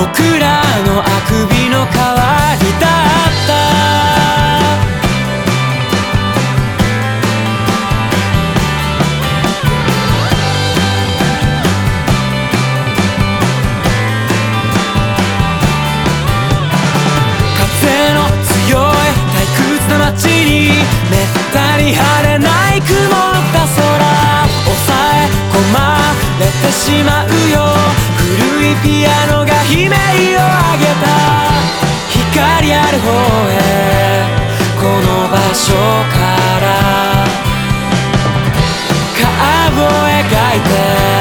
僕らのあくびの皮を描いて。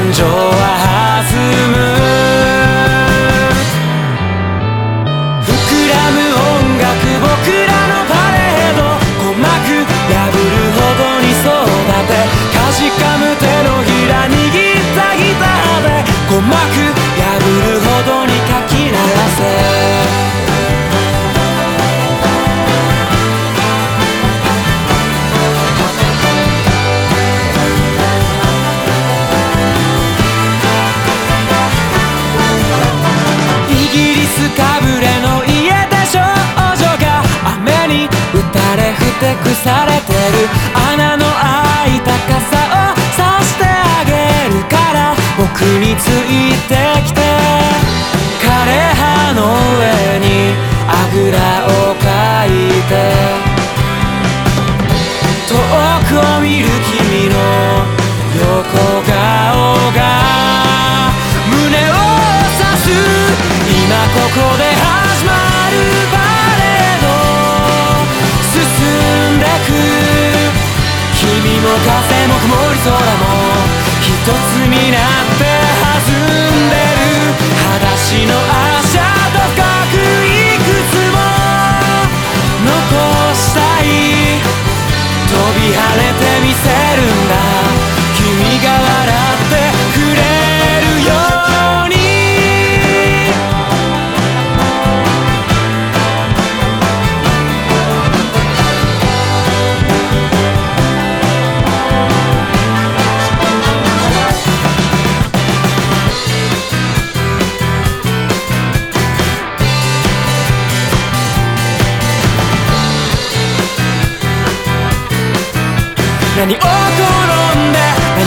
感情は垂れてくされてるになって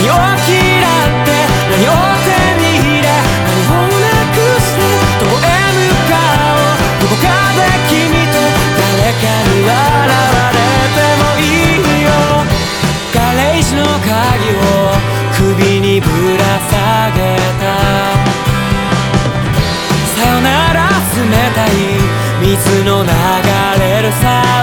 何を嫌って何手に入れ何をなくしてどこへ向かおう。どこかで君と誰かに笑われてもいいよ。ガレージの鍵を首にぶら下げた。さよなら冷たい水の流れるさ。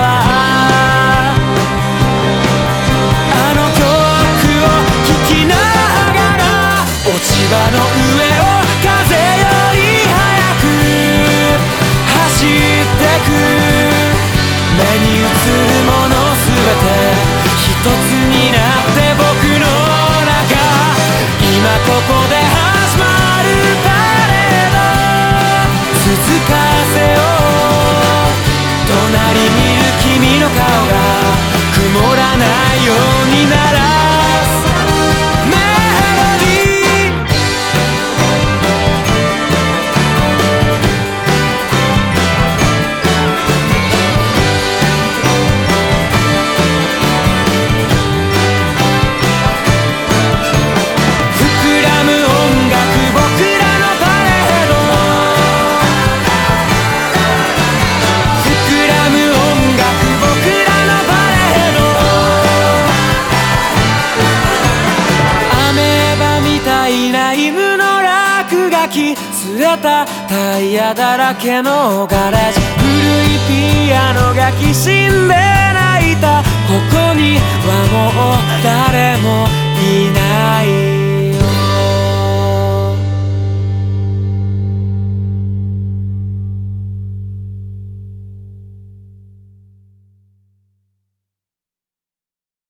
き据えたタイヤだらけのガレージ。古いピアノがきしん